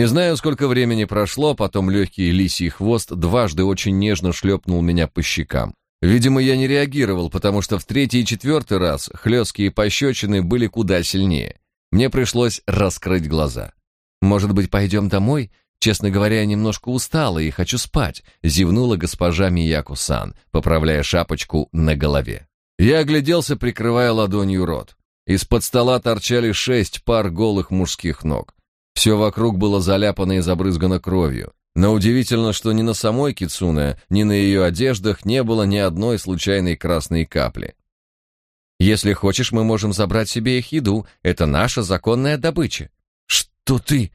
Не знаю, сколько времени прошло, потом легкий лисий хвост дважды очень нежно шлепнул меня по щекам. Видимо, я не реагировал, потому что в третий и четвертый раз хлесткие пощечины были куда сильнее. Мне пришлось раскрыть глаза. «Может быть, пойдем домой? Честно говоря, я немножко устала и хочу спать», зевнула госпожа Мияку-сан, поправляя шапочку на голове. Я огляделся, прикрывая ладонью рот. Из-под стола торчали шесть пар голых мужских ног. Все вокруг было заляпано и забрызгано кровью. Но удивительно, что ни на самой Кицуне, ни на ее одеждах не было ни одной случайной красной капли. Если хочешь, мы можем забрать себе их еду. Это наша законная добыча. Что ты?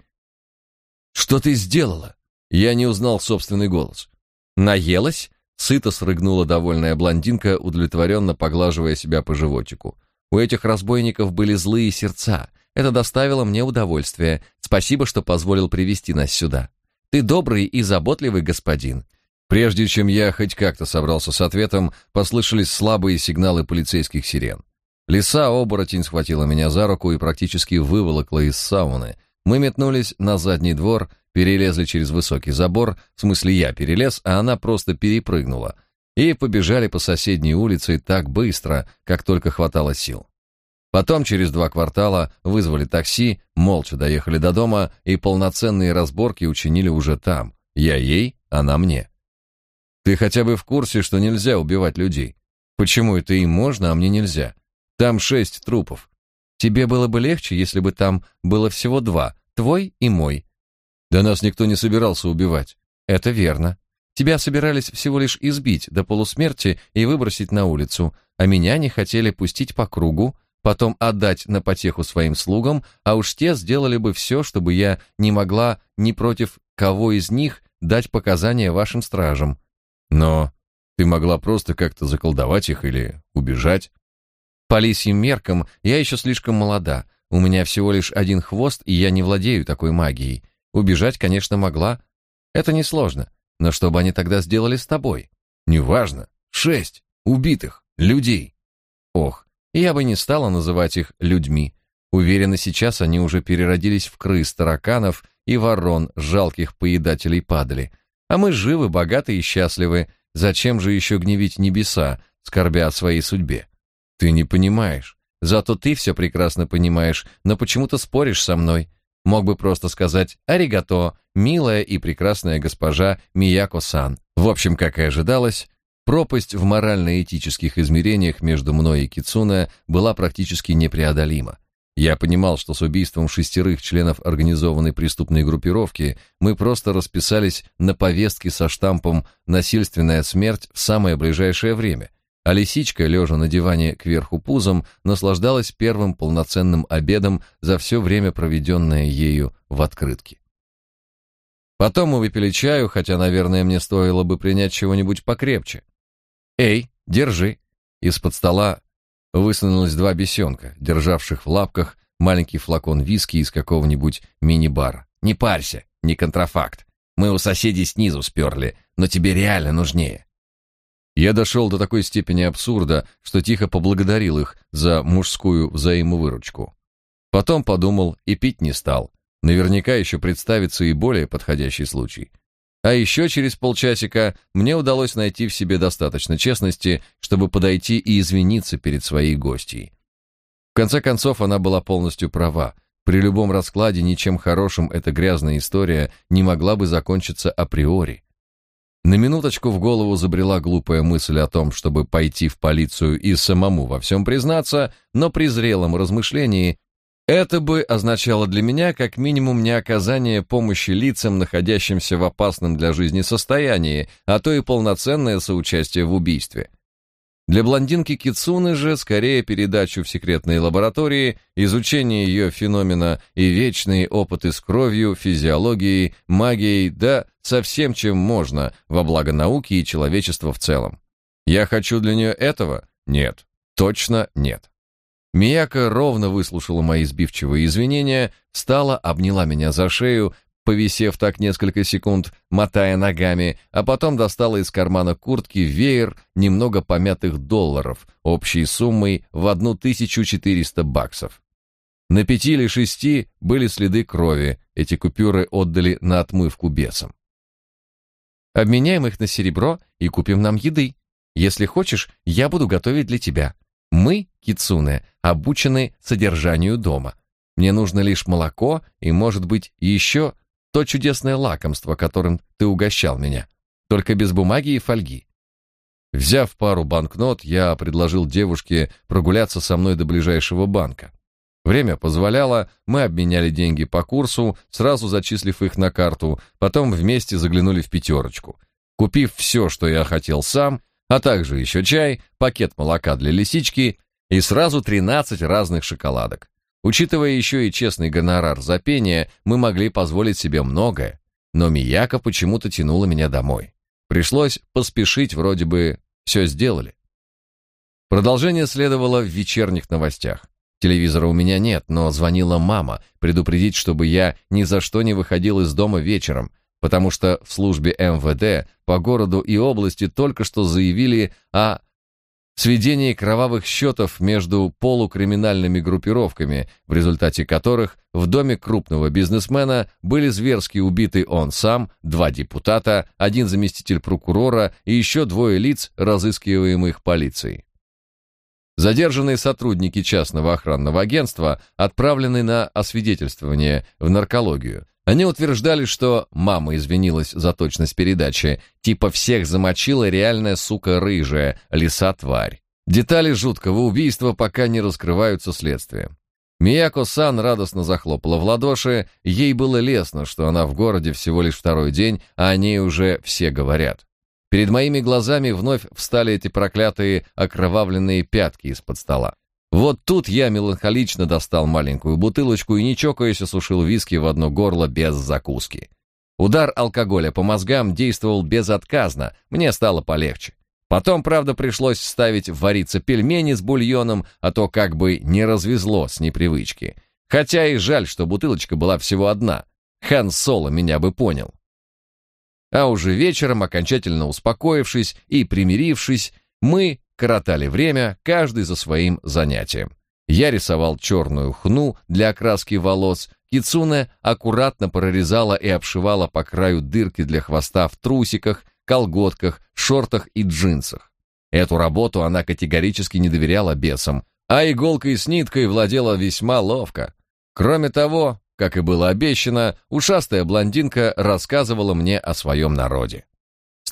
Что ты сделала? Я не узнал собственный голос. Наелась? Сыто срыгнула довольная блондинка, удовлетворенно поглаживая себя по животику. У этих разбойников были злые сердца. Это доставило мне удовольствие. Спасибо, что позволил привести нас сюда. Ты добрый и заботливый господин. Прежде чем я хоть как-то собрался с ответом, послышались слабые сигналы полицейских сирен. Лиса-оборотень схватила меня за руку и практически выволокла из сауны. Мы метнулись на задний двор, перелезли через высокий забор, в смысле я перелез, а она просто перепрыгнула, и побежали по соседней улице так быстро, как только хватало сил. Потом через два квартала вызвали такси, молча доехали до дома и полноценные разборки учинили уже там. Я ей, она мне. Ты хотя бы в курсе, что нельзя убивать людей? Почему это им можно, а мне нельзя? Там шесть трупов. Тебе было бы легче, если бы там было всего два, твой и мой. Да нас никто не собирался убивать. Это верно. Тебя собирались всего лишь избить до полусмерти и выбросить на улицу, а меня не хотели пустить по кругу, потом отдать на потеху своим слугам, а уж те сделали бы все, чтобы я не могла ни против кого из них дать показания вашим стражам. Но ты могла просто как-то заколдовать их или убежать. По лисьим меркам я еще слишком молода, у меня всего лишь один хвост, и я не владею такой магией. Убежать, конечно, могла. Это несложно, но что бы они тогда сделали с тобой? Неважно. Шесть убитых людей. Ох, я бы не стала называть их людьми. Уверена, сейчас они уже переродились в крыс, тараканов и ворон, жалких поедателей падали. А мы живы, богаты и счастливы. Зачем же еще гневить небеса, скорбя о своей судьбе? Ты не понимаешь. Зато ты все прекрасно понимаешь, но почему-то споришь со мной. Мог бы просто сказать «Аригато, милая и прекрасная госпожа Мияко-сан». В общем, как и ожидалось, Пропасть в морально-этических измерениях между мной и Кицуна была практически непреодолима. Я понимал, что с убийством шестерых членов организованной преступной группировки мы просто расписались на повестке со штампом «Насильственная смерть в самое ближайшее время», а лисичка, лежа на диване кверху пузом, наслаждалась первым полноценным обедом за все время, проведенное ею в открытке. Потом мы выпили чаю, хотя, наверное, мне стоило бы принять чего-нибудь покрепче. «Эй, держи!» Из-под стола высунулось два бесенка, державших в лапках маленький флакон виски из какого-нибудь мини-бара. «Не парься, не контрафакт. Мы у соседей снизу сперли, но тебе реально нужнее». Я дошел до такой степени абсурда, что тихо поблагодарил их за мужскую взаимовыручку. Потом подумал и пить не стал. Наверняка еще представится и более подходящий случай. А еще через полчасика мне удалось найти в себе достаточно честности, чтобы подойти и извиниться перед своей гостьей. В конце концов, она была полностью права. При любом раскладе ничем хорошим эта грязная история не могла бы закончиться априори. На минуточку в голову забрела глупая мысль о том, чтобы пойти в полицию и самому во всем признаться, но при зрелом размышлении это бы означало для меня как минимум не оказание помощи лицам, находящимся в опасном для жизни состоянии, а то и полноценное соучастие в убийстве. Для блондинки Кицуны же скорее передачу в секретные лаборатории, изучение ее феномена и вечные опыты с кровью, физиологией, магией, да со всем, чем можно, во благо науки и человечества в целом. Я хочу для нее этого? Нет, точно нет. Мияка ровно выслушала мои сбивчивые извинения, встала, обняла меня за шею, повисев так несколько секунд, мотая ногами, а потом достала из кармана куртки веер немного помятых долларов, общей суммой в 1400 баксов. На пяти или шести были следы крови, эти купюры отдали на отмывку бесам. Обменяем их на серебро и купим нам еды. Если хочешь, я буду готовить для тебя. Мы, кицуне, обучены содержанию дома. Мне нужно лишь молоко и, может быть, еще то чудесное лакомство, которым ты угощал меня, только без бумаги и фольги. Взяв пару банкнот, я предложил девушке прогуляться со мной до ближайшего банка. Время позволяло, мы обменяли деньги по курсу, сразу зачислив их на карту, потом вместе заглянули в пятерочку. Купив все, что я хотел сам, а также еще чай, пакет молока для лисички и сразу 13 разных шоколадок. Учитывая еще и честный гонорар за пение, мы могли позволить себе многое, но Мияка почему-то тянула меня домой. Пришлось поспешить, вроде бы все сделали. Продолжение следовало в вечерних новостях. Телевизора у меня нет, но звонила мама предупредить, чтобы я ни за что не выходил из дома вечером, потому что в службе МВД по городу и области только что заявили о сведении кровавых счетов между полукриминальными группировками, в результате которых в доме крупного бизнесмена были зверски убиты он сам, два депутата, один заместитель прокурора и еще двое лиц, разыскиваемых полицией. Задержанные сотрудники частного охранного агентства отправлены на освидетельствование в наркологию, они утверждали, что мама извинилась за точность передачи, типа всех замочила реальная сука рыжая, лиса-тварь. Детали жуткого убийства пока не раскрываются следствием. Мияко-сан радостно захлопала в ладоши, ей было лестно, что она в городе всего лишь второй день, а о ней уже все говорят. Перед моими глазами вновь встали эти проклятые окровавленные пятки из-под стола. Вот тут я меланхолично достал маленькую бутылочку и, не чокаясь, осушил виски в одно горло без закуски. Удар алкоголя по мозгам действовал безотказно, мне стало полегче. Потом, правда, пришлось ставить вариться пельмени с бульоном, а то как бы не развезло с непривычки. Хотя и жаль, что бутылочка была всего одна. Хан Соло меня бы понял. А уже вечером, окончательно успокоившись и примирившись, мы коротали время, каждый за своим занятием. Я рисовал черную хну для окраски волос, Кицуне аккуратно прорезала и обшивала по краю дырки для хвоста в трусиках, колготках, шортах и джинсах. Эту работу она категорически не доверяла бесам, а иголкой с ниткой владела весьма ловко. Кроме того, как и было обещано, ушастая блондинка рассказывала мне о своем народе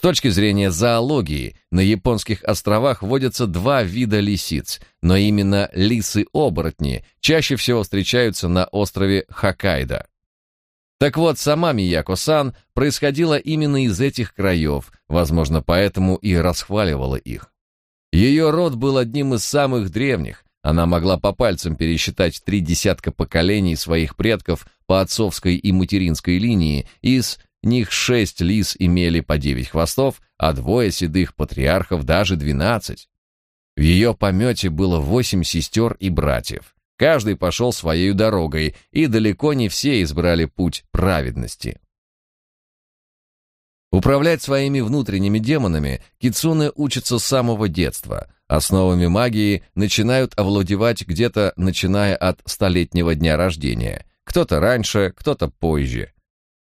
точки зрения зоологии, на японских островах водятся два вида лисиц, но именно лисы-оборотни чаще всего встречаются на острове Хоккайдо. Так вот, сама Мияко-сан происходила именно из этих краев, возможно, поэтому и расхваливала их. Ее род был одним из самых древних, она могла по пальцам пересчитать три десятка поколений своих предков по отцовской и материнской линии из них шесть лис имели по девять хвостов, а двое седых патриархов даже двенадцать. В ее помете было восемь сестер и братьев. Каждый пошел своей дорогой, и далеко не все избрали путь праведности. Управлять своими внутренними демонами кицуны учатся с самого детства. Основами магии начинают овладевать где-то начиная от столетнего дня рождения. Кто-то раньше, кто-то позже.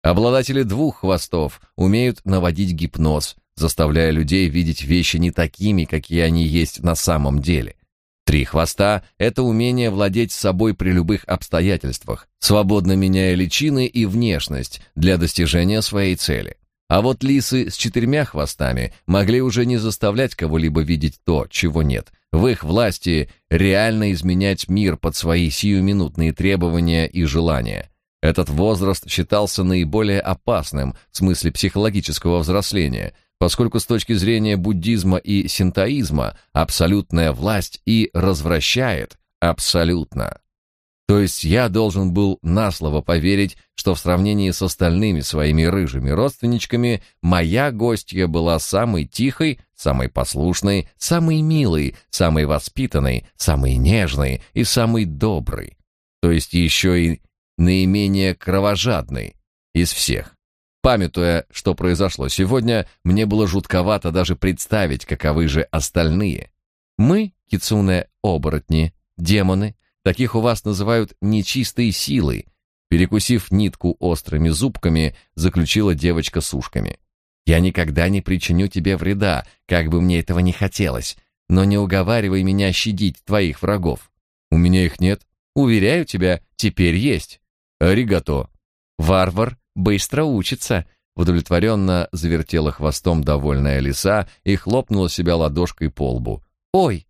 Обладатели двух хвостов умеют наводить гипноз, заставляя людей видеть вещи не такими, какие они есть на самом деле. Три хвоста — это умение владеть собой при любых обстоятельствах, свободно меняя личины и внешность для достижения своей цели. А вот лисы с четырьмя хвостами могли уже не заставлять кого-либо видеть то, чего нет. В их власти реально изменять мир под свои сиюминутные требования и желания. Этот возраст считался наиболее опасным в смысле психологического взросления, поскольку с точки зрения буддизма и синтоизма абсолютная власть и развращает абсолютно. То есть я должен был на слово поверить, что в сравнении с остальными своими рыжими родственничками моя гостья была самой тихой, самой послушной, самой милой, самой воспитанной, самой нежной и самой доброй. То есть еще и наименее кровожадный из всех. Памятуя, что произошло сегодня, мне было жутковато даже представить, каковы же остальные. Мы, кицуне-оборотни, демоны, Таких у вас называют нечистой силой. Перекусив нитку острыми зубками, заключила девочка с ушками. Я никогда не причиню тебе вреда, как бы мне этого не хотелось, но не уговаривай меня щадить твоих врагов. У меня их нет. Уверяю тебя, теперь есть. Аригато. Варвар быстро учится, удовлетворенно завертела хвостом довольная лиса и хлопнула себя ладошкой по лбу. Ой,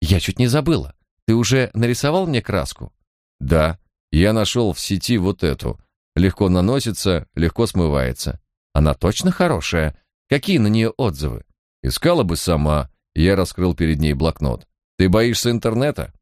я чуть не забыла. Ты уже нарисовал мне краску? Да, я нашел в сети вот эту. Легко наносится, легко смывается. Она точно хорошая? Какие на нее отзывы? Искала бы сама. Я раскрыл перед ней блокнот. Ты боишься интернета?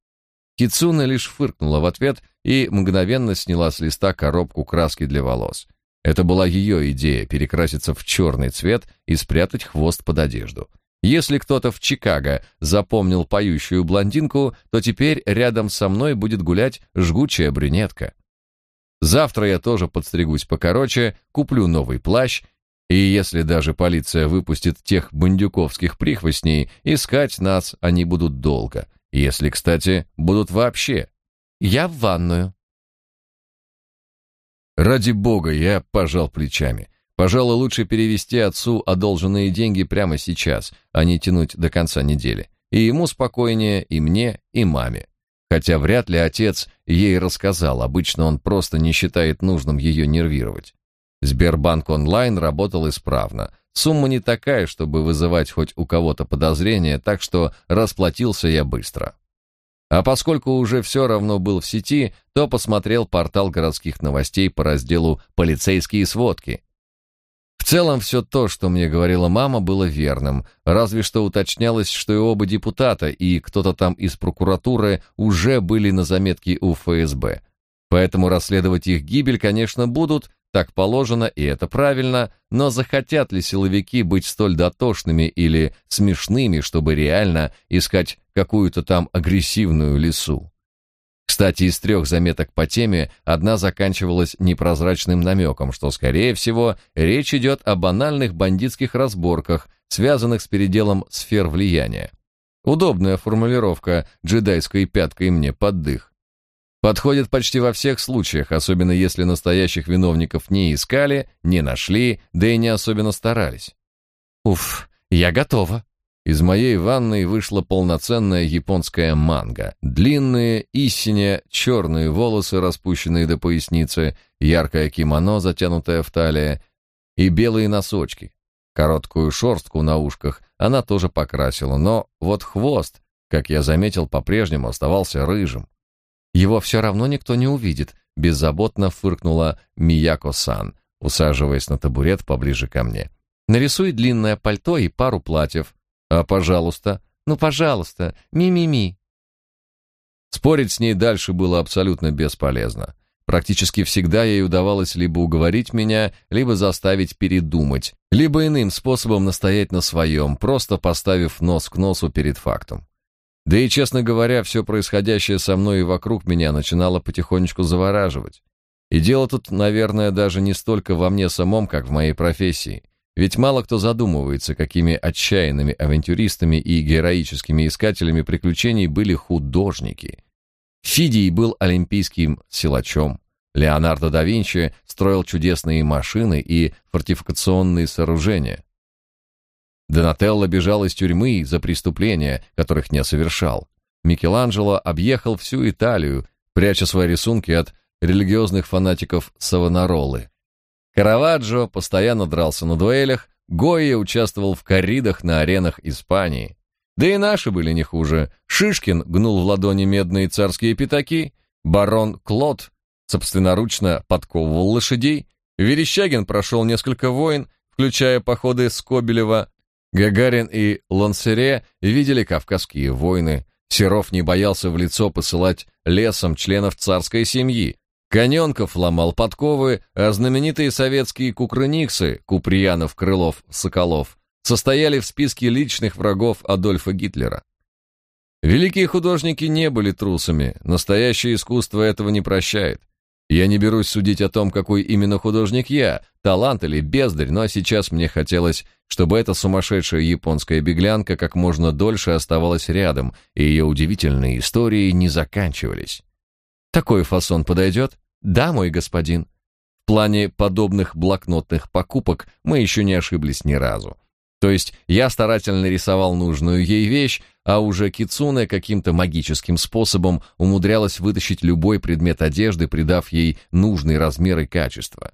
Кицуна лишь фыркнула в ответ и мгновенно сняла с листа коробку краски для волос. Это была ее идея перекраситься в черный цвет и спрятать хвост под одежду. Если кто-то в Чикаго запомнил поющую блондинку, то теперь рядом со мной будет гулять жгучая брюнетка. Завтра я тоже подстригусь покороче, куплю новый плащ, и если даже полиция выпустит тех бандюковских прихвостней, искать нас они будут долго. Если, кстати, будут вообще. Я в ванную. Ради бога, я пожал плечами. Пожалуй, лучше перевести отцу одолженные деньги прямо сейчас, а не тянуть до конца недели. И ему спокойнее, и мне, и маме. Хотя вряд ли отец ей рассказал, обычно он просто не считает нужным ее нервировать. Сбербанк онлайн работал исправно. Сумма не такая, чтобы вызывать хоть у кого-то подозрения, так что расплатился я быстро. А поскольку уже все равно был в сети, то посмотрел портал городских новостей по разделу «Полицейские сводки», в целом все то, что мне говорила мама, было верным, разве что уточнялось, что и оба депутата, и кто-то там из прокуратуры уже были на заметке у ФСБ. Поэтому расследовать их гибель, конечно, будут, так положено, и это правильно, но захотят ли силовики быть столь дотошными или смешными, чтобы реально искать какую-то там агрессивную лису? Кстати, из трех заметок по теме одна заканчивалась непрозрачным намеком, что, скорее всего, речь идет о банальных бандитских разборках, связанных с переделом сфер влияния. Удобная формулировка джедайской пяткой мне под дых. Подходит почти во всех случаях, особенно если настоящих виновников не искали, не нашли, да и не особенно старались. Уф, я готова. Из моей ванной вышла полноценная японская манга. Длинные, истине, черные волосы, распущенные до поясницы, яркое кимоно, затянутое в талии, и белые носочки. Короткую шорстку на ушках она тоже покрасила, но вот хвост, как я заметил, по-прежнему оставался рыжим. Его все равно никто не увидит, беззаботно фыркнула Мияко-сан, усаживаясь на табурет поближе ко мне. Нарисуй длинное пальто и пару платьев, а пожалуйста? Ну, пожалуйста, ми-ми-ми. Спорить с ней дальше было абсолютно бесполезно. Практически всегда ей удавалось либо уговорить меня, либо заставить передумать, либо иным способом настоять на своем, просто поставив нос к носу перед фактом. Да и, честно говоря, все происходящее со мной и вокруг меня начинало потихонечку завораживать. И дело тут, наверное, даже не столько во мне самом, как в моей профессии. Ведь мало кто задумывается, какими отчаянными авантюристами и героическими искателями приключений были художники. Фидий был олимпийским силачом. Леонардо да Винчи строил чудесные машины и фортификационные сооружения. Донателло бежал из тюрьмы за преступления, которых не совершал. Микеланджело объехал всю Италию, пряча свои рисунки от религиозных фанатиков Савонаролы. Караваджо постоянно дрался на дуэлях, Гойя участвовал в корридах на аренах Испании. Да и наши были не хуже. Шишкин гнул в ладони медные царские пятаки, барон Клод собственноручно подковывал лошадей, Верещагин прошел несколько войн, включая походы Скобелева, Гагарин и Лансере видели Кавказские войны, Серов не боялся в лицо посылать лесом членов царской семьи, Коненков ломал подковы, а знаменитые советские кукрыниксы Куприянов, Крылов, Соколов состояли в списке личных врагов Адольфа Гитлера. Великие художники не были трусами, настоящее искусство этого не прощает. Я не берусь судить о том, какой именно художник я, талант или бездарь, но сейчас мне хотелось, чтобы эта сумасшедшая японская беглянка как можно дольше оставалась рядом, и ее удивительные истории не заканчивались. Такой фасон подойдет? Да, мой господин. В плане подобных блокнотных покупок мы еще не ошиблись ни разу. То есть я старательно рисовал нужную ей вещь, а уже Кицуне каким-то магическим способом умудрялась вытащить любой предмет одежды, придав ей нужный размер и качество.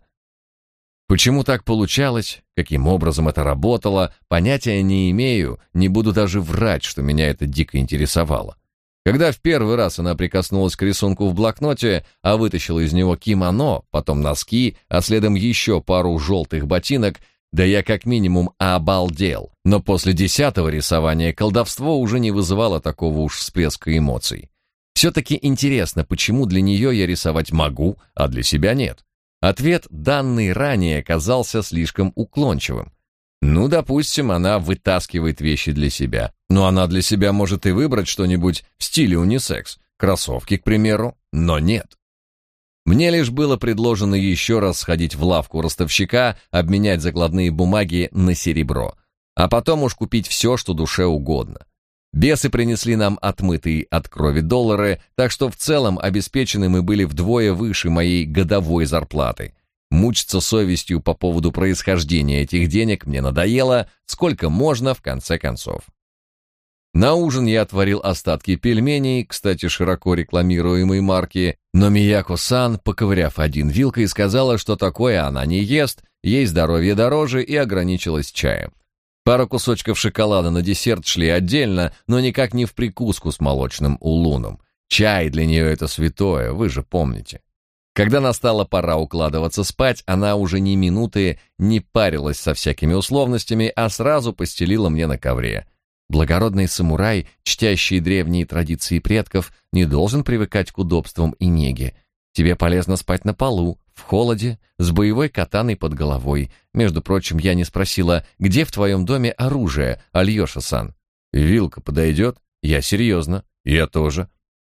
Почему так получалось, каким образом это работало, понятия не имею, не буду даже врать, что меня это дико интересовало. Когда в первый раз она прикоснулась к рисунку в блокноте, а вытащила из него кимоно, потом носки, а следом еще пару желтых ботинок, да я как минимум обалдел. Но после десятого рисования колдовство уже не вызывало такого уж всплеска эмоций. Все-таки интересно, почему для нее я рисовать могу, а для себя нет. Ответ, данный ранее, казался слишком уклончивым. Ну, допустим, она вытаскивает вещи для себя. Но она для себя может и выбрать что-нибудь в стиле унисекс. Кроссовки, к примеру, но нет. Мне лишь было предложено еще раз сходить в лавку ростовщика, обменять закладные бумаги на серебро, а потом уж купить все, что душе угодно. Бесы принесли нам отмытые от крови доллары, так что в целом обеспечены мы были вдвое выше моей годовой зарплаты. Мучиться совестью по поводу происхождения этих денег мне надоело, сколько можно в конце концов. На ужин я отварил остатки пельменей, кстати, широко рекламируемой марки, но Мияко-сан, поковыряв один вилкой, сказала, что такое она не ест, ей здоровье дороже и ограничилась чаем. Пара кусочков шоколада на десерт шли отдельно, но никак не в прикуску с молочным улуном. Чай для нее это святое, вы же помните. Когда настала пора укладываться спать, она уже ни минуты не парилась со всякими условностями, а сразу постелила мне на ковре. Благородный самурай, чтящий древние традиции предков, не должен привыкать к удобствам и неге. Тебе полезно спать на полу, в холоде, с боевой катаной под головой. Между прочим, я не спросила, где в твоем доме оружие, Альёша-сан. Вилка подойдет? Я серьезно. Я тоже.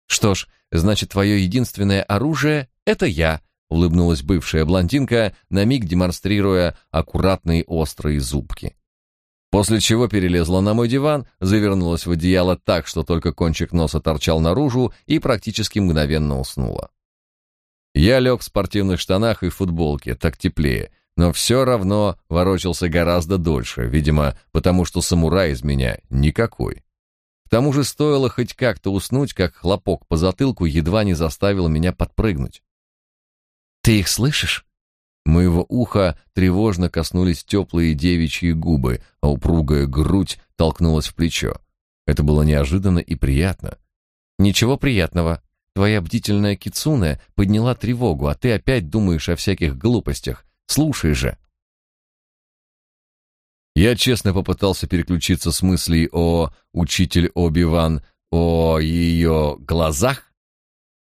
Что ж, значит, твое единственное оружие — это я, улыбнулась бывшая блондинка, на миг демонстрируя аккуратные острые зубки. После чего перелезла на мой диван, завернулась в одеяло так, что только кончик носа торчал наружу и практически мгновенно уснула. Я лег в спортивных штанах и футболке, так теплее, но все равно ворочался гораздо дольше, видимо, потому что самурай из меня никакой. К тому же стоило хоть как-то уснуть, как хлопок по затылку едва не заставил меня подпрыгнуть. «Ты их слышишь?» Моего уха тревожно коснулись теплые девичьи губы, а упругая грудь толкнулась в плечо. Это было неожиданно и приятно. «Ничего приятного. Твоя бдительная кицуне подняла тревогу, а ты опять думаешь о всяких глупостях. Слушай же. Я честно попытался переключиться с мыслей о учитель Оби-Ван, о ее глазах,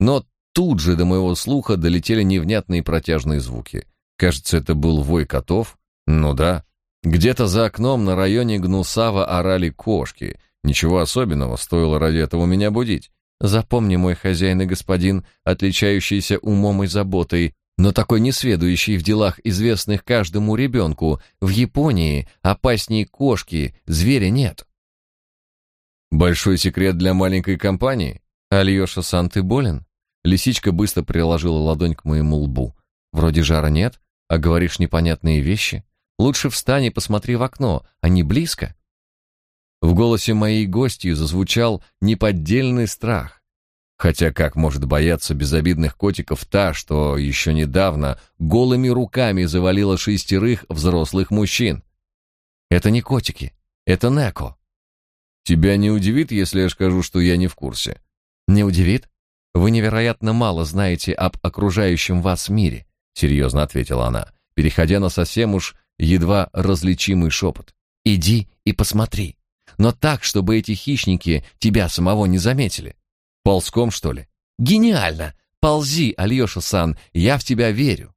но тут же до моего слуха долетели невнятные протяжные звуки. Кажется, это был вой котов. Ну да. Где-то за окном на районе Гнусава орали кошки. Ничего особенного, стоило ради этого меня будить. Запомни, мой хозяин и господин, отличающийся умом и заботой, но такой несведущий в делах, известных каждому ребенку, в Японии опаснее кошки, зверя нет. Большой секрет для маленькой компании. Альёша-сан, ты болен? Лисичка быстро приложила ладонь к моему лбу. Вроде жара нет, а говоришь непонятные вещи. Лучше встань и посмотри в окно, они близко. В голосе моей гости зазвучал неподдельный страх. Хотя как может бояться безобидных котиков та, что еще недавно голыми руками завалила шестерых взрослых мужчин? Это не котики, это Неко. Тебя не удивит, если я скажу, что я не в курсе? Не удивит? Вы невероятно мало знаете об окружающем вас мире, серьезно ответила она, переходя на совсем уж едва различимый шепот. Иди и посмотри но так, чтобы эти хищники тебя самого не заметили. Ползком, что ли? Гениально! Ползи, Альёша-сан, я в тебя верю.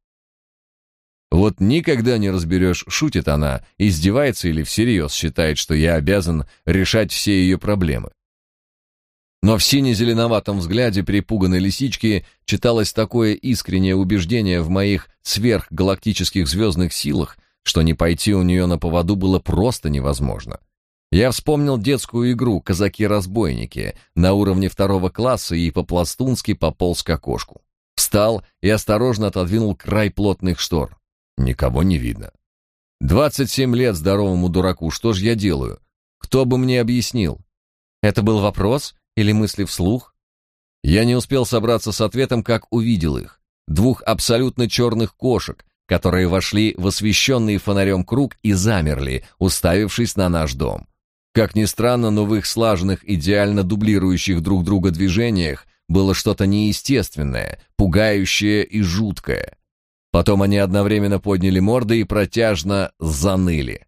Вот никогда не разберешь, шутит она, издевается или всерьез считает, что я обязан решать все ее проблемы. Но в сине-зеленоватом взгляде перепуганной лисички читалось такое искреннее убеждение в моих сверхгалактических звездных силах, что не пойти у нее на поводу было просто невозможно. Я вспомнил детскую игру «Казаки-разбойники» на уровне второго класса и по-пластунски пополз к окошку. Встал и осторожно отодвинул край плотных штор. Никого не видно. Двадцать семь лет здоровому дураку, что ж я делаю? Кто бы мне объяснил? Это был вопрос или мысли вслух? Я не успел собраться с ответом, как увидел их. Двух абсолютно черных кошек, которые вошли в освещенный фонарем круг и замерли, уставившись на наш дом. Как ни странно, но в их слаженных, идеально дублирующих друг друга движениях было что-то неестественное, пугающее и жуткое. Потом они одновременно подняли морды и протяжно заныли.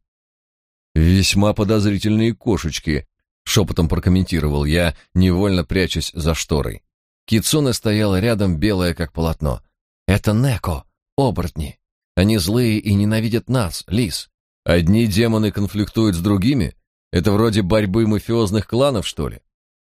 «Весьма подозрительные кошечки», — шепотом прокомментировал я, невольно прячась за шторой. Кицуна стояла рядом, белая как полотно. «Это Неко, оборотни. Они злые и ненавидят нас, лис. Одни демоны конфликтуют с другими?» Это вроде борьбы мафиозных кланов, что ли?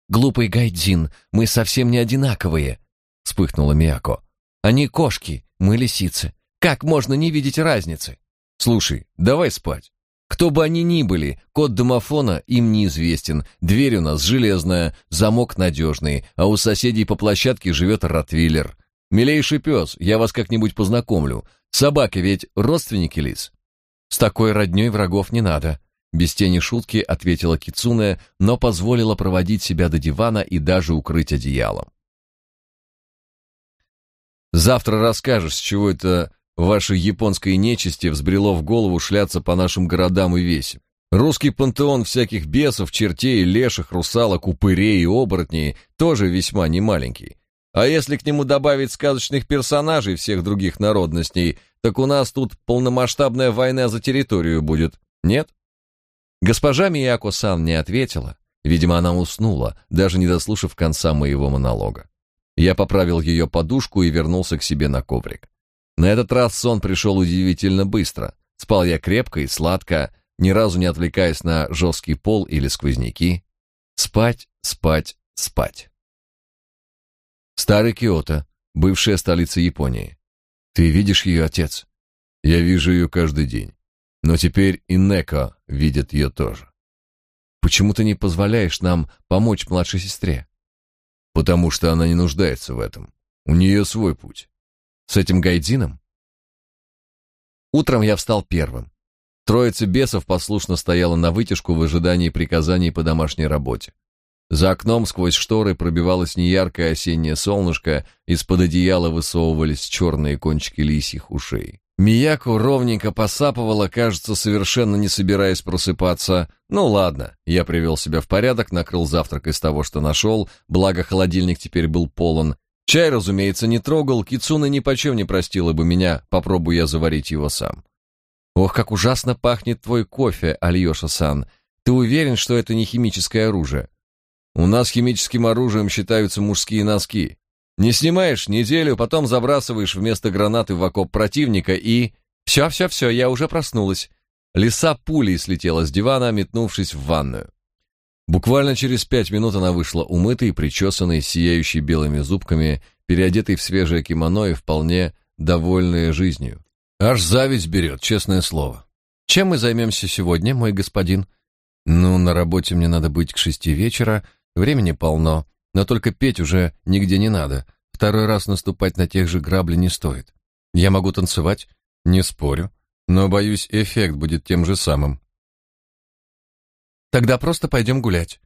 Глупый Гайдзин, мы совсем не одинаковые, вспыхнула Мияко. Они кошки, мы лисицы. Как можно не видеть разницы? Слушай, давай спать. Кто бы они ни были, код домофона им неизвестен, дверь у нас железная, замок надежный, а у соседей по площадке живет ротвейлер. Милейший пес, я вас как-нибудь познакомлю. Собаки ведь родственники лис. С такой роднёй врагов не надо, без тени шутки ответила Кицуне, но позволила проводить себя до дивана и даже укрыть одеялом. Завтра расскажешь, с чего это вашей японской нечисти взбрело в голову шляться по нашим городам и весям. Русский пантеон всяких бесов, чертей, леших, русалок, упырей и оборотней тоже весьма немаленький. А если к нему добавить сказочных персонажей всех других народностей, так у нас тут полномасштабная война за территорию будет, нет? Госпожа Мияко-сан не ответила. Видимо, она уснула, даже не дослушав конца моего монолога. Я поправил ее подушку и вернулся к себе на коврик. На этот раз сон пришел удивительно быстро. Спал я крепко и сладко, ни разу не отвлекаясь на жесткий пол или сквозняки. Спать, спать, спать. Старый Киото, бывшая столица Японии. Ты видишь ее, отец? Я вижу ее каждый день. Но теперь и Неко видит ее тоже. Почему ты не позволяешь нам помочь младшей сестре? Потому что она не нуждается в этом. У нее свой путь. С этим гайдином? Утром я встал первым. Троица бесов послушно стояла на вытяжку в ожидании приказаний по домашней работе. За окном сквозь шторы пробивалось неяркое осеннее солнышко, из-под одеяла высовывались черные кончики лисьих ушей. Мияку ровненько посапывала, кажется, совершенно не собираясь просыпаться. Ну ладно, я привел себя в порядок, накрыл завтрак из того, что нашел, благо холодильник теперь был полон. Чай, разумеется, не трогал, Кицуна ни почем не простила бы меня, попробую я заварить его сам. Ох, как ужасно пахнет твой кофе, Альёша-сан. Ты уверен, что это не химическое оружие? У нас химическим оружием считаются мужские носки. Не снимаешь неделю, потом забрасываешь вместо гранаты в окоп противника и... Все, все, все, я уже проснулась. Лиса пулей слетела с дивана, метнувшись в ванную. Буквально через пять минут она вышла умытой, причесанной, сияющей белыми зубками, переодетой в свежее кимоно и вполне довольная жизнью. Аж зависть берет, честное слово. Чем мы займемся сегодня, мой господин? Ну, на работе мне надо быть к шести вечера, времени полно. Но только петь уже нигде не надо. Второй раз наступать на тех же грабли не стоит. Я могу танцевать, не спорю, но боюсь, эффект будет тем же самым. Тогда просто пойдем гулять.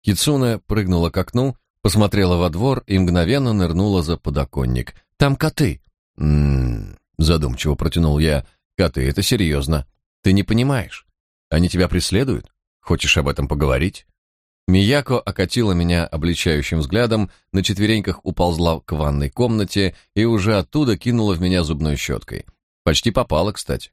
Кицуна прыгнула к окну, посмотрела во двор и мгновенно нырнула за подоконник. Там коты. М-м, задумчиво протянул я. Коты это серьезно. Ты не понимаешь. Они тебя преследуют? Хочешь об этом поговорить? Мияко окатила меня обличающим взглядом, на четвереньках уползла к ванной комнате и уже оттуда кинула в меня зубной щеткой. Почти попала, кстати.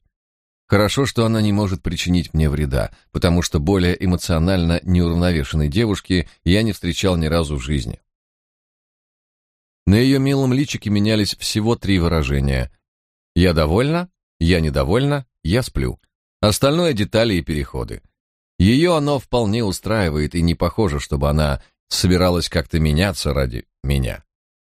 Хорошо, что она не может причинить мне вреда, потому что более эмоционально неуравновешенной девушки я не встречал ни разу в жизни. На ее милом личике менялись всего три выражения. «Я довольна», «Я недовольна», «Я сплю». Остальное детали и переходы. Ее оно вполне устраивает, и не похоже, чтобы она собиралась как-то меняться ради меня.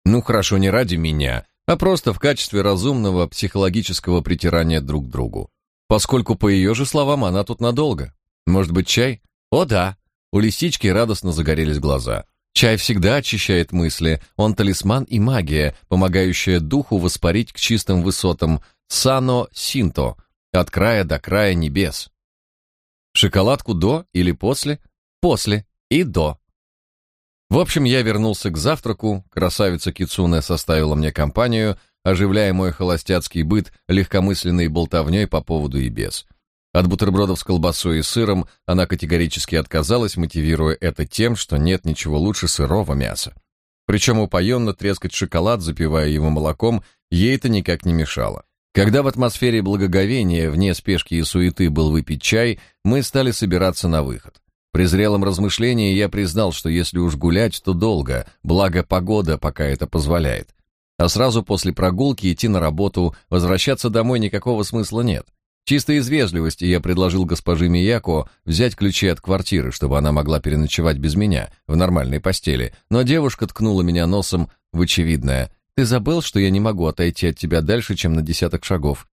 Ну хорошо, не ради меня, а просто в качестве разумного психологического притирания друг к другу. Поскольку, по ее же словам, она тут надолго. Может быть, чай? О да, у лисички радостно загорелись глаза. Чай всегда очищает мысли, он талисман и магия, помогающая духу воспарить к чистым высотам Сано Синто, от края до края небес. Шоколадку до или после? После и до. В общем, я вернулся к завтраку, красавица Кицуне составила мне компанию, оживляя мой холостяцкий быт легкомысленной болтовней по поводу и без. От бутербродов с колбасой и сыром она категорически отказалась, мотивируя это тем, что нет ничего лучше сырого мяса. Причем упоенно трескать шоколад, запивая его молоком, ей это никак не мешало. Когда в атмосфере благоговения, вне спешки и суеты был выпить чай, мы стали собираться на выход. При зрелом размышлении я признал, что если уж гулять, то долго, благо погода пока это позволяет. А сразу после прогулки идти на работу, возвращаться домой никакого смысла нет. Чисто из вежливости я предложил госпоже Мияко взять ключи от квартиры, чтобы она могла переночевать без меня в нормальной постели, но девушка ткнула меня носом в очевидное. «Ты забыл, что я не могу отойти от тебя дальше, чем на десяток шагов?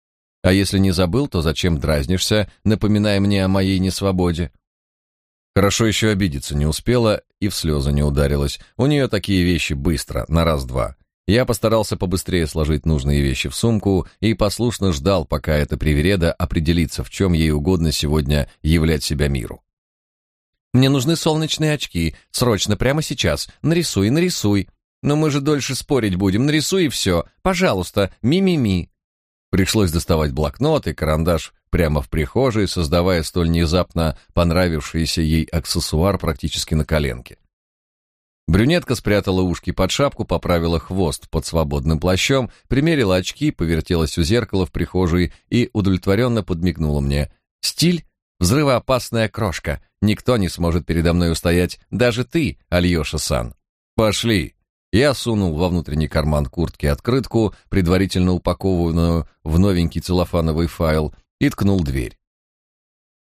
А если не забыл, то зачем дразнишься, напоминая мне о моей несвободе?» Хорошо еще обидеться не успела и в слезы не ударилась. У нее такие вещи быстро, на раз-два. Я постарался побыстрее сложить нужные вещи в сумку и послушно ждал, пока эта привереда определится, в чем ей угодно сегодня являть себя миру. «Мне нужны солнечные очки. Срочно, прямо сейчас. Нарисуй, нарисуй. Но мы же дольше спорить будем. Нарисуй и все. Пожалуйста, ми-ми-ми». Пришлось доставать блокнот и карандаш прямо в прихожей, создавая столь внезапно понравившийся ей аксессуар практически на коленке. Брюнетка спрятала ушки под шапку, поправила хвост под свободным плащом, примерила очки, повертелась у зеркала в прихожей и удовлетворенно подмигнула мне. «Стиль? Взрывоопасная крошка. Никто не сможет передо мной устоять, даже ты, Альёша-сан. Пошли!» Я сунул во внутренний карман куртки открытку, предварительно упакованную в новенький целлофановый файл, и ткнул дверь.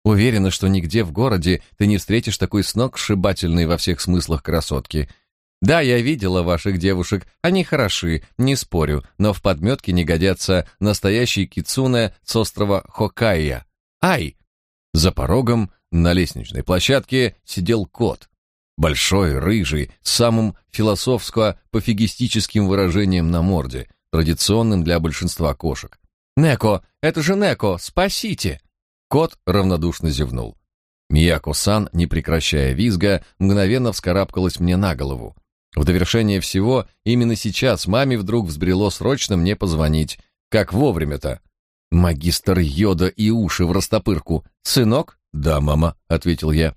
Уверена, что нигде в городе ты не встретишь такой сногсшибательной во всех смыслах красотки. Да, я видела ваших девушек, они хороши, не спорю, но в подметке не годятся настоящие кицуне с острова Хоккайо. Ай! За порогом на лестничной площадке сидел кот. Большой, рыжий, с самым философско-пофигистическим выражением на морде, традиционным для большинства кошек. «Неко, это же Неко, спасите!» Кот равнодушно зевнул. Мияко-сан, не прекращая визга, мгновенно вскарабкалась мне на голову. В довершение всего, именно сейчас маме вдруг взбрело срочно мне позвонить. Как вовремя-то? Магистр Йода и уши в растопырку. «Сынок?» «Да, мама», — ответил я.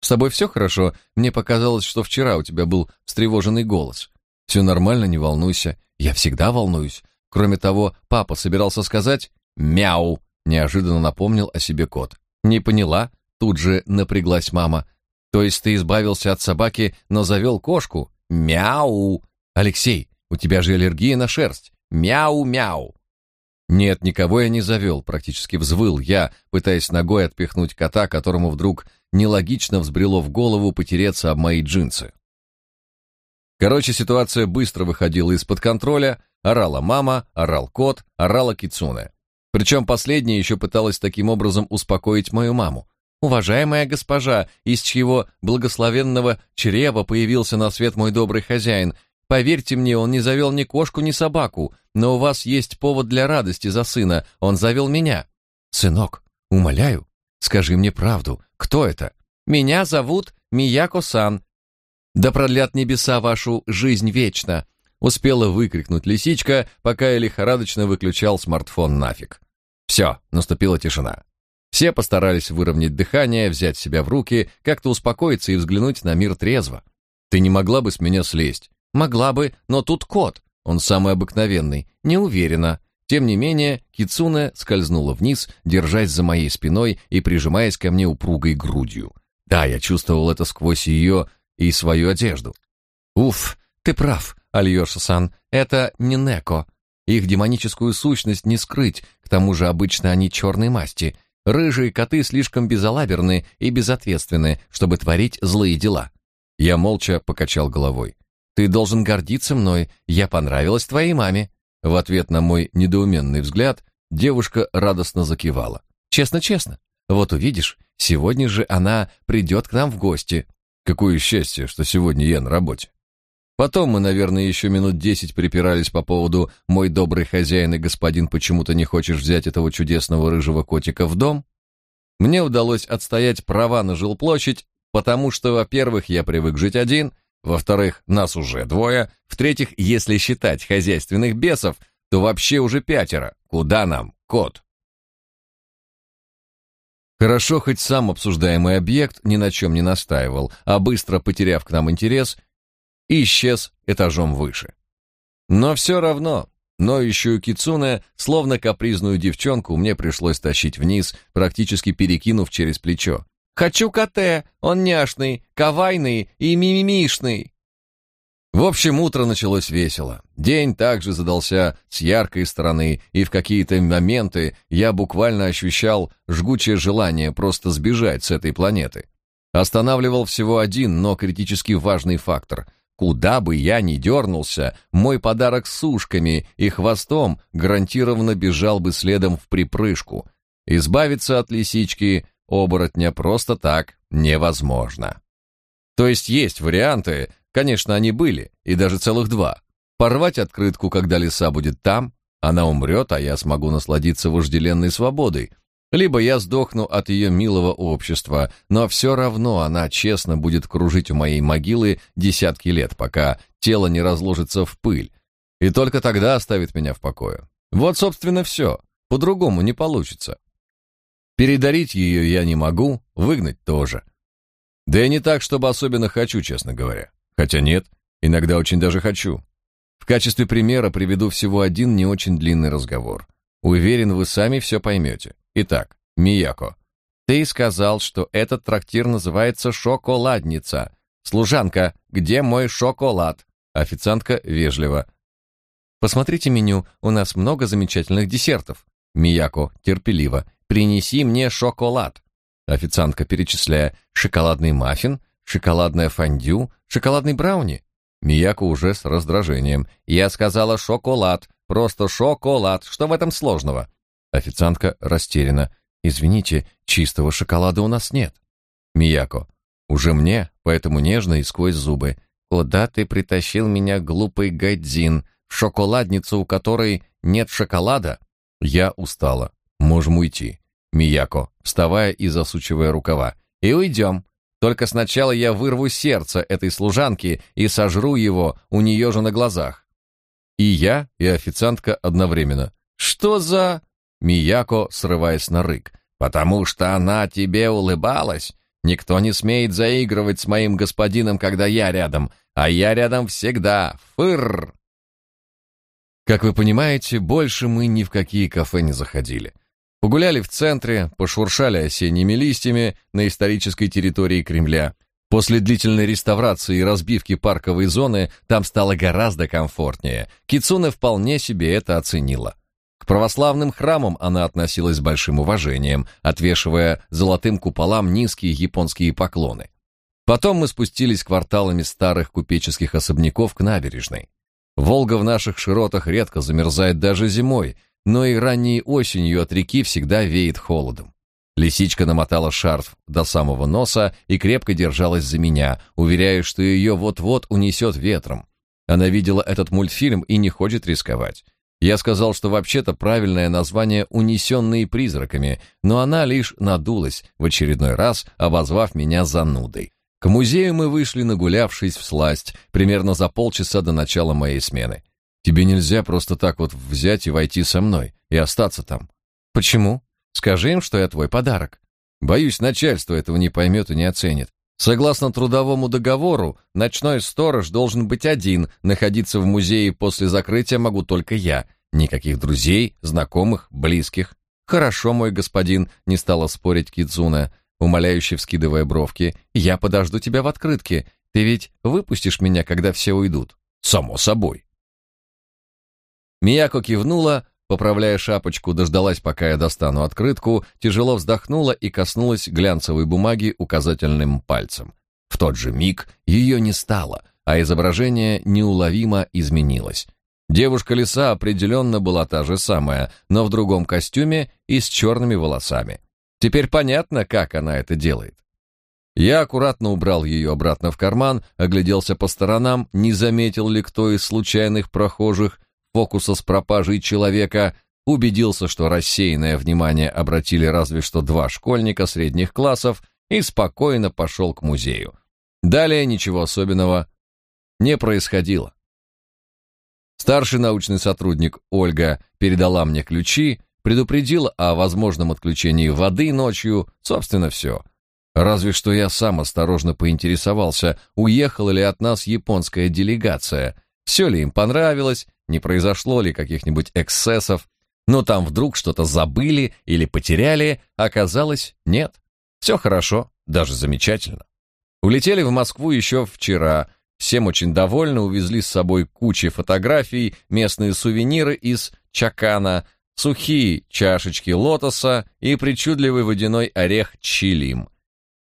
«С тобой все хорошо? Мне показалось, что вчера у тебя был встревоженный голос». «Все нормально, не волнуйся. Я всегда волнуюсь. Кроме того, папа собирался сказать «мяу», Неожиданно напомнил о себе кот. «Не поняла?» Тут же напряглась мама. «То есть ты избавился от собаки, но завел кошку? Мяу!» «Алексей, у тебя же аллергия на шерсть. Мяу-мяу!» Нет, никого я не завел, практически взвыл я, пытаясь ногой отпихнуть кота, которому вдруг нелогично взбрело в голову потереться об мои джинсы. Короче, ситуация быстро выходила из-под контроля, орала мама, орал кот, орала кицуне. Причем последняя еще пыталась таким образом успокоить мою маму. «Уважаемая госпожа, из чьего благословенного чрева появился на свет мой добрый хозяин, поверьте мне, он не завел ни кошку, ни собаку, но у вас есть повод для радости за сына, он завел меня». «Сынок, умоляю, скажи мне правду, кто это?» «Меня зовут Мияко-сан». «Да продлят небеса вашу жизнь вечно», успела выкрикнуть лисичка, пока я лихорадочно выключал смартфон нафиг. Все, наступила тишина. Все постарались выровнять дыхание, взять себя в руки, как-то успокоиться и взглянуть на мир трезво. Ты не могла бы с меня слезть? Могла бы, но тут кот. Он самый обыкновенный. Не уверена. Тем не менее, Кицуне скользнула вниз, держась за моей спиной и прижимаясь ко мне упругой грудью. Да, я чувствовал это сквозь ее и свою одежду. Уф, ты прав, Альёша-сан, это не Неко. Их демоническую сущность не скрыть, к тому же обычно они черной масти. Рыжие коты слишком безалаберны и безответственны, чтобы творить злые дела. Я молча покачал головой. «Ты должен гордиться мной, я понравилась твоей маме». В ответ на мой недоуменный взгляд девушка радостно закивала. «Честно-честно, Вот увидишь, сегодня же она придет к нам в гости. Какое счастье, что сегодня я на работе. Потом мы, наверное, еще минут десять припирались по поводу «мой добрый хозяин и господин, почему-то не хочешь взять этого чудесного рыжего котика в дом?» Мне удалось отстоять права на жилплощадь, потому что, во-первых, я привык жить один, во-вторых, нас уже двое, в-третьих, если считать хозяйственных бесов, то вообще уже пятеро. Куда нам, кот? Хорошо, хоть сам обсуждаемый объект ни на чем не настаивал, а быстро потеряв к нам интерес, исчез этажом выше. Но все равно, ноющую кицуне, словно капризную девчонку, мне пришлось тащить вниз, практически перекинув через плечо. «Хочу коте, он няшный, кавайный и мимимишный!» В общем, утро началось весело. День также задался с яркой стороны, и в какие-то моменты я буквально ощущал жгучее желание просто сбежать с этой планеты. Останавливал всего один, но критически важный фактор. Куда бы я ни дернулся, мой подарок с ушками и хвостом гарантированно бежал бы следом в припрыжку. Избавиться от лисички оборотня просто так невозможно. То есть есть варианты, Конечно, они были, и даже целых два. Порвать открытку, когда лиса будет там, она умрет, а я смогу насладиться вожделенной свободой. Либо я сдохну от ее милого общества, но все равно она честно будет кружить у моей могилы десятки лет, пока тело не разложится в пыль, и только тогда оставит меня в покое. Вот, собственно, все. По-другому не получится. Передарить ее я не могу, выгнать тоже. Да и не так, чтобы особенно хочу, честно говоря. Хотя нет, иногда очень даже хочу. В качестве примера приведу всего один не очень длинный разговор. Уверен, вы сами все поймете. Итак, Мияко, ты сказал, что этот трактир называется «Шоколадница». Служанка, где мой шоколад? Официантка вежливо. Посмотрите меню, у нас много замечательных десертов. Мияко терпеливо. Принеси мне шоколад. Официантка перечисляя. Шоколадный маффин, Шоколадное фондю? Шоколадный брауни? Мияко уже с раздражением. Я сказала шоколад. Просто шоколад. Что в этом сложного? Официантка растеряна. Извините, чистого шоколада у нас нет. Мияко. Уже мне, поэтому нежно и сквозь зубы. Куда ты притащил меня, глупый гадзин? В шоколадницу, у которой нет шоколада? Я устала. Можем уйти. Мияко, вставая и засучивая рукава. И уйдем. Только сначала я вырву сердце этой служанки и сожру его у нее же на глазах. И я, и официантка одновременно. Что за... Мияко, срываясь на рык. Потому что она тебе улыбалась. Никто не смеет заигрывать с моим господином, когда я рядом, а я рядом всегда. Фыр! Как вы понимаете, больше мы ни в какие кафе не заходили. Погуляли в центре, пошуршали осенними листьями на исторической территории Кремля. После длительной реставрации и разбивки парковой зоны там стало гораздо комфортнее. Кицуне вполне себе это оценила. К православным храмам она относилась с большим уважением, отвешивая золотым куполам низкие японские поклоны. Потом мы спустились кварталами старых купеческих особняков к набережной. Волга в наших широтах редко замерзает даже зимой, но и ранней осенью от реки всегда веет холодом. Лисичка намотала шарф до самого носа и крепко держалась за меня, уверяя, что ее вот-вот унесет ветром. Она видела этот мультфильм и не хочет рисковать. Я сказал, что вообще-то правильное название «Унесенные призраками», но она лишь надулась, в очередной раз обозвав меня занудой. К музею мы вышли, нагулявшись в сласть, примерно за полчаса до начала моей смены. Тебе нельзя просто так вот взять и войти со мной и остаться там. Почему? Скажи им, что я твой подарок. Боюсь, начальство этого не поймет и не оценит. Согласно трудовому договору, ночной сторож должен быть один, находиться в музее после закрытия могу только я. Никаких друзей, знакомых, близких. Хорошо, мой господин, не стала спорить Кидзуна, умоляюще вскидывая бровки. Я подожду тебя в открытке. Ты ведь выпустишь меня, когда все уйдут. Само собой. Мияко кивнула, поправляя шапочку, дождалась, пока я достану открытку, тяжело вздохнула и коснулась глянцевой бумаги указательным пальцем. В тот же миг ее не стало, а изображение неуловимо изменилось. Девушка-лиса определенно была та же самая, но в другом костюме и с черными волосами. Теперь понятно, как она это делает. Я аккуратно убрал ее обратно в карман, огляделся по сторонам, не заметил ли кто из случайных прохожих фокуса с пропажей человека, убедился, что рассеянное внимание обратили разве что два школьника средних классов и спокойно пошел к музею. Далее ничего особенного не происходило. Старший научный сотрудник Ольга передала мне ключи, предупредила о возможном отключении воды ночью, собственно, все. Разве что я сам осторожно поинтересовался, уехала ли от нас японская делегация, все ли им понравилось, не произошло ли каких-нибудь эксцессов, но там вдруг что-то забыли или потеряли, оказалось, нет. Все хорошо, даже замечательно. Улетели в Москву еще вчера, всем очень довольны, увезли с собой кучи фотографий, местные сувениры из Чакана, сухие чашечки лотоса и причудливый водяной орех чилим.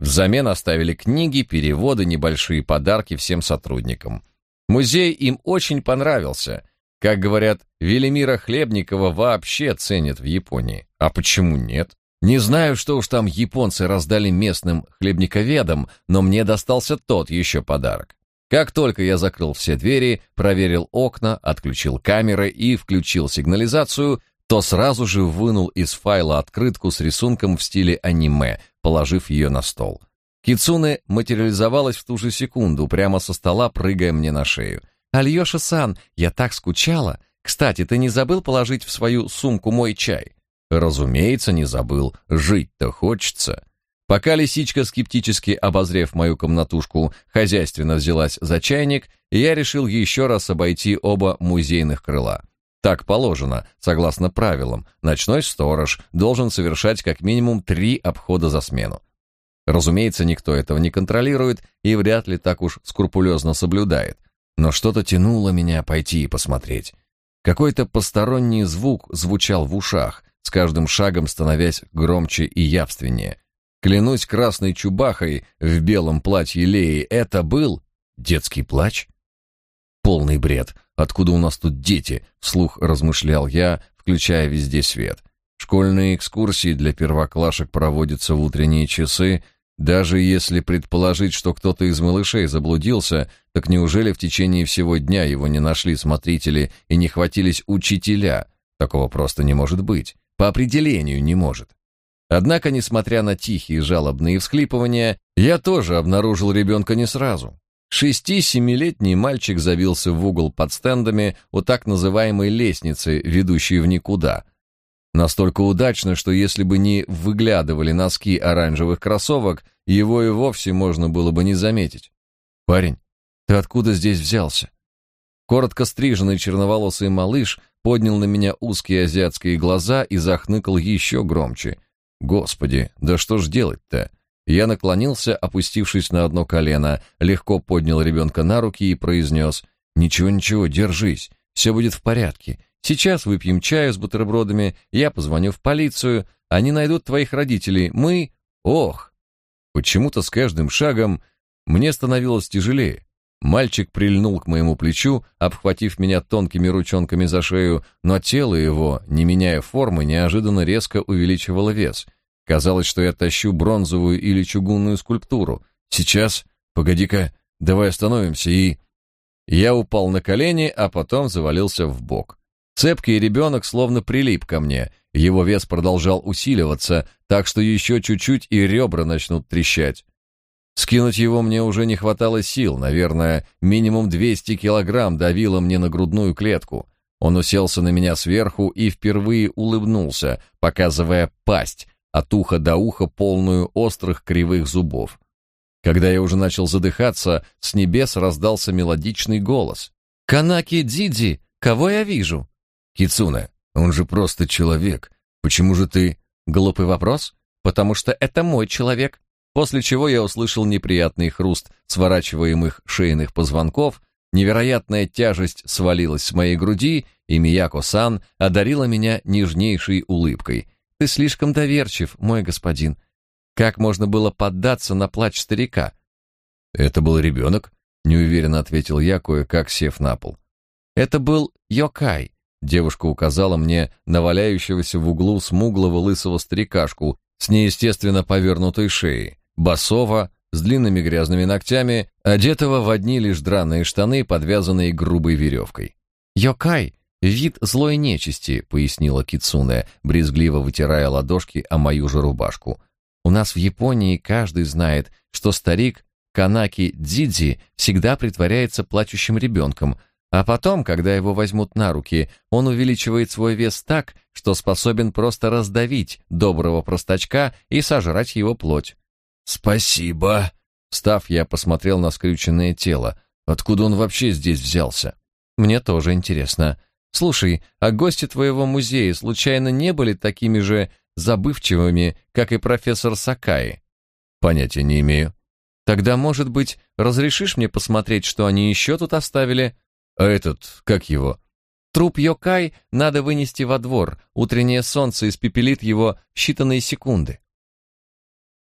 Взамен оставили книги, переводы, небольшие подарки всем сотрудникам. Музей им очень понравился. Как говорят, Велимира Хлебникова вообще ценят в Японии. А почему нет? Не знаю, что уж там японцы раздали местным хлебниковедам, но мне достался тот еще подарок. Как только я закрыл все двери, проверил окна, отключил камеры и включил сигнализацию, то сразу же вынул из файла открытку с рисунком в стиле аниме, положив ее на стол. Кицуне материализовалась в ту же секунду, прямо со стола прыгая мне на шею. Альёша-сан, я так скучала. Кстати, ты не забыл положить в свою сумку мой чай? Разумеется, не забыл. Жить-то хочется. Пока лисичка, скептически обозрев мою комнатушку, хозяйственно взялась за чайник, я решил еще раз обойти оба музейных крыла. Так положено, согласно правилам. Ночной сторож должен совершать как минимум три обхода за смену. Разумеется, никто этого не контролирует и вряд ли так уж скрупулезно соблюдает но что-то тянуло меня пойти и посмотреть. Какой-то посторонний звук звучал в ушах, с каждым шагом становясь громче и явственнее. Клянусь красной чубахой в белом платье Леи, это был детский плач? Полный бред. Откуда у нас тут дети? Вслух размышлял я, включая везде свет. Школьные экскурсии для первоклашек проводятся в утренние часы, даже если предположить, что кто-то из малышей заблудился, так неужели в течение всего дня его не нашли смотрители и не хватились учителя? Такого просто не может быть. По определению не может. Однако, несмотря на тихие жалобные всхлипывания, я тоже обнаружил ребенка не сразу. Шести-семилетний мальчик завился в угол под стендами у так называемой лестницы, ведущей в никуда, Настолько удачно, что если бы не выглядывали носки оранжевых кроссовок, его и вовсе можно было бы не заметить. «Парень, ты откуда здесь взялся?» Коротко стриженный черноволосый малыш поднял на меня узкие азиатские глаза и захныкал еще громче. «Господи, да что ж делать-то?» Я наклонился, опустившись на одно колено, легко поднял ребенка на руки и произнес «Ничего-ничего, держись, все будет в порядке. Сейчас выпьем чаю с бутербродами, я позвоню в полицию, они найдут твоих родителей. Мы... Ох! Почему-то с каждым шагом мне становилось тяжелее. Мальчик прильнул к моему плечу, обхватив меня тонкими ручонками за шею, но тело его, не меняя формы, неожиданно резко увеличивало вес. Казалось, что я тащу бронзовую или чугунную скульптуру. Сейчас, погоди-ка, давай остановимся и... Я упал на колени, а потом завалился в бок. Цепкий ребенок словно прилип ко мне. Его вес продолжал усиливаться, так что еще чуть-чуть и ребра начнут трещать. Скинуть его мне уже не хватало сил, наверное, минимум 200 килограмм давило мне на грудную клетку. Он уселся на меня сверху и впервые улыбнулся, показывая пасть, от уха до уха полную острых кривых зубов. Когда я уже начал задыхаться, с небес раздался мелодичный голос. «Канаки Дзидзи, кого я вижу?» Кицуна, он же просто человек. Почему же ты... Глупый вопрос? Потому что это мой человек. После чего я услышал неприятный хруст сворачиваемых шейных позвонков, невероятная тяжесть свалилась с моей груди, и Мияко-сан одарила меня нежнейшей улыбкой. Ты слишком доверчив, мой господин. Как можно было поддаться на плач старика? Это был ребенок, неуверенно ответил я, кое-как сев на пол. Это был Йокай, Девушка указала мне на валяющегося в углу смуглого лысого старикашку с неестественно повернутой шеей, босого, с длинными грязными ногтями, одетого в одни лишь драные штаны, подвязанные грубой веревкой. «Йокай — вид злой нечисти», — пояснила Кицуне, брезгливо вытирая ладошки о мою же рубашку. «У нас в Японии каждый знает, что старик Канаки Дзидзи всегда притворяется плачущим ребенком, а потом, когда его возьмут на руки, он увеличивает свой вес так, что способен просто раздавить доброго простачка и сожрать его плоть. «Спасибо!» Став, я посмотрел на скрюченное тело. Откуда он вообще здесь взялся? Мне тоже интересно. Слушай, а гости твоего музея случайно не были такими же забывчивыми, как и профессор Сакаи? Понятия не имею. Тогда, может быть, разрешишь мне посмотреть, что они еще тут оставили? А этот, как его? Труп Йокай надо вынести во двор. Утреннее солнце испепелит его в считанные секунды.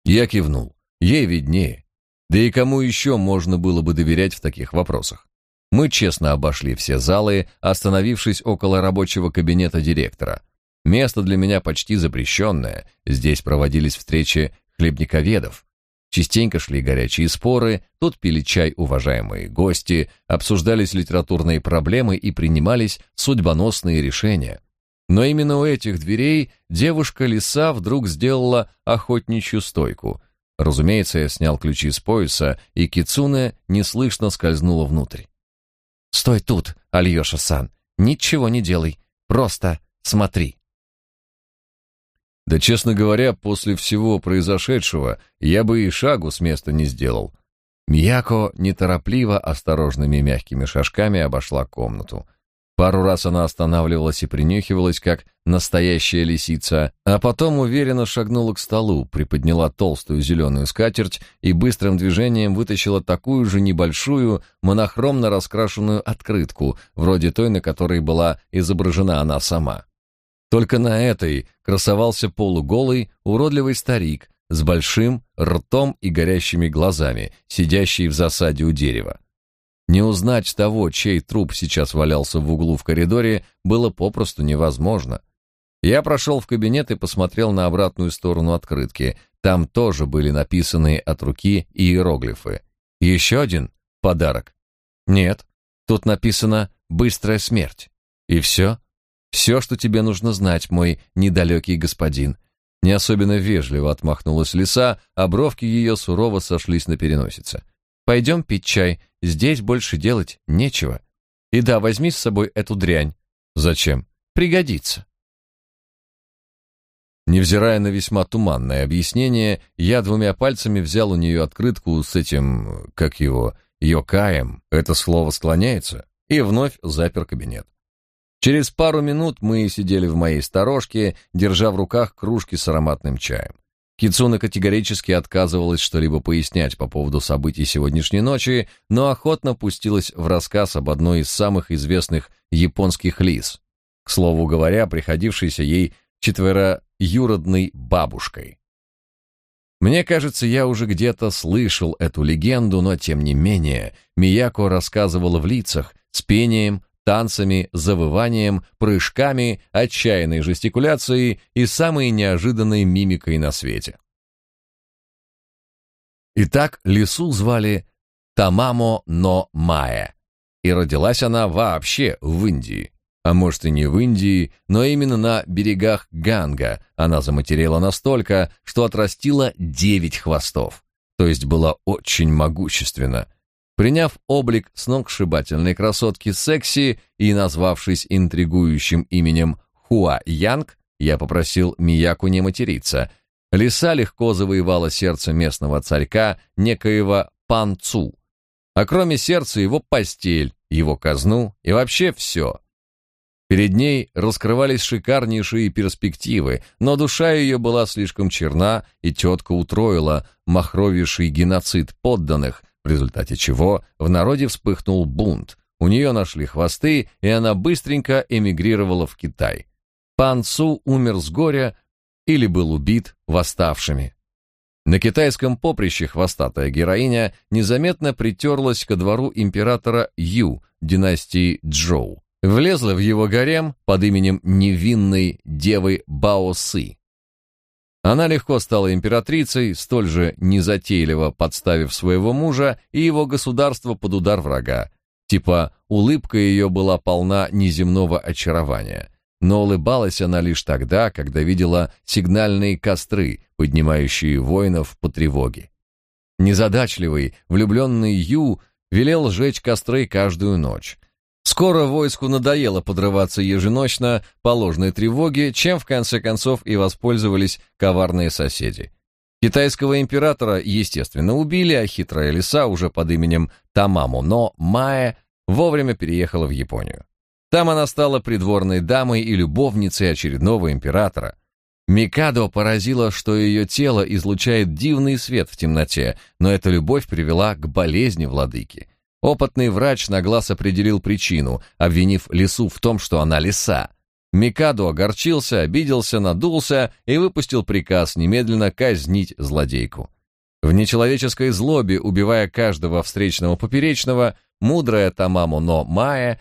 Я кивнул. Ей виднее. Да и кому еще можно было бы доверять в таких вопросах? Мы честно обошли все залы, остановившись около рабочего кабинета директора. Место для меня почти запрещенное. Здесь проводились встречи хлебниковедов. Частенько шли горячие споры, тут пили чай уважаемые гости, обсуждались литературные проблемы и принимались судьбоносные решения. Но именно у этих дверей девушка-лиса вдруг сделала охотничью стойку. Разумеется, я снял ключи с пояса, и Кицуне неслышно скользнула внутрь. «Стой тут, Альёша-сан, ничего не делай, просто смотри». Да, честно говоря, после всего произошедшего я бы и шагу с места не сделал. Мияко неторопливо, осторожными мягкими шажками обошла комнату. Пару раз она останавливалась и принюхивалась, как настоящая лисица, а потом уверенно шагнула к столу, приподняла толстую зеленую скатерть и быстрым движением вытащила такую же небольшую, монохромно раскрашенную открытку, вроде той, на которой была изображена она сама. Только на этой красовался полуголый, уродливый старик с большим ртом и горящими глазами, сидящий в засаде у дерева. Не узнать того, чей труп сейчас валялся в углу в коридоре, было попросту невозможно. Я прошел в кабинет и посмотрел на обратную сторону открытки. Там тоже были написаны от руки иероглифы. Еще один подарок. Нет, тут написано «Быстрая смерть». И все? Все, что тебе нужно знать, мой недалекий господин. Не особенно вежливо отмахнулась лиса, а бровки ее сурово сошлись на переносице. Пойдем пить чай, здесь больше делать нечего. И да, возьми с собой эту дрянь. Зачем? Пригодится. Невзирая на весьма туманное объяснение, я двумя пальцами взял у нее открытку с этим, как его, йокаем, это слово склоняется, и вновь запер кабинет. Через пару минут мы сидели в моей сторожке, держа в руках кружки с ароматным чаем. Кицуна категорически отказывалась что-либо пояснять по поводу событий сегодняшней ночи, но охотно пустилась в рассказ об одной из самых известных японских лис, к слову говоря, приходившейся ей четвероюродной бабушкой. Мне кажется, я уже где-то слышал эту легенду, но тем не менее Мияко рассказывала в лицах, с пением, танцами, завыванием, прыжками, отчаянной жестикуляцией и самой неожиданной мимикой на свете. Итак, лису звали Тамамо но Мае, и родилась она вообще в Индии. А может и не в Индии, но именно на берегах Ганга она заматерела настолько, что отрастила девять хвостов, то есть была очень могущественна. Приняв облик сногсшибательной красотки секси и назвавшись интригующим именем Хуа Янг, я попросил Мияку не материться. Лиса легко завоевала сердце местного царька, некоего Пан Цу. А кроме сердца его постель, его казну и вообще все. Перед ней раскрывались шикарнейшие перспективы, но душа ее была слишком черна, и тетка утроила махровейший геноцид подданных, в результате чего в народе вспыхнул бунт. У нее нашли хвосты, и она быстренько эмигрировала в Китай. Пан Цу умер с горя или был убит восставшими. На китайском поприще хвостатая героиня незаметно притерлась ко двору императора Ю династии Джоу. Влезла в его гарем под именем невинной девы Бао Сы. Она легко стала императрицей, столь же незатейливо подставив своего мужа и его государство под удар врага. Типа улыбка ее была полна неземного очарования. Но улыбалась она лишь тогда, когда видела сигнальные костры, поднимающие воинов по тревоге. Незадачливый, влюбленный Ю велел сжечь костры каждую ночь. Скоро войску надоело подрываться еженочно по ложной тревоге, чем в конце концов и воспользовались коварные соседи. Китайского императора, естественно, убили, а хитрая лиса уже под именем Тамаму, но Маэ вовремя переехала в Японию. Там она стала придворной дамой и любовницей очередного императора. Микадо поразило, что ее тело излучает дивный свет в темноте, но эта любовь привела к болезни владыки. Опытный врач на глаз определил причину, обвинив лису в том, что она лиса. Микадо огорчился, обиделся, надулся и выпустил приказ немедленно казнить злодейку. В нечеловеческой злобе, убивая каждого встречного поперечного, мудрая Тамамо но Майя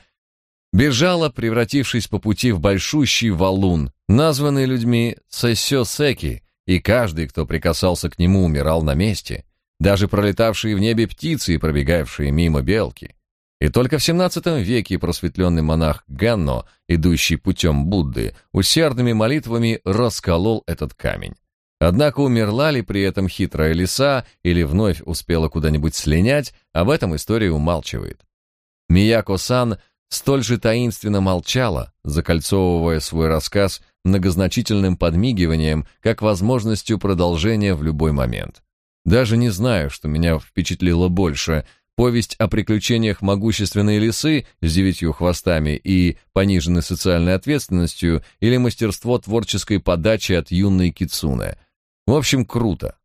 бежала, превратившись по пути в большущий валун, названный людьми Сэсё-Секи, и каждый, кто прикасался к нему, умирал на месте даже пролетавшие в небе птицы и пробегавшие мимо белки. И только в XVII веке просветленный монах Ганно, идущий путем Будды, усердными молитвами расколол этот камень. Однако умерла ли при этом хитрая лиса или вновь успела куда-нибудь слинять, об этом история умалчивает. Мияко-сан столь же таинственно молчала, закольцовывая свой рассказ многозначительным подмигиванием, как возможностью продолжения в любой момент. Даже не знаю, что меня впечатлило больше – повесть о приключениях могущественной лисы с девятью хвостами и пониженной социальной ответственностью или мастерство творческой подачи от юной кицуне. В общем, круто.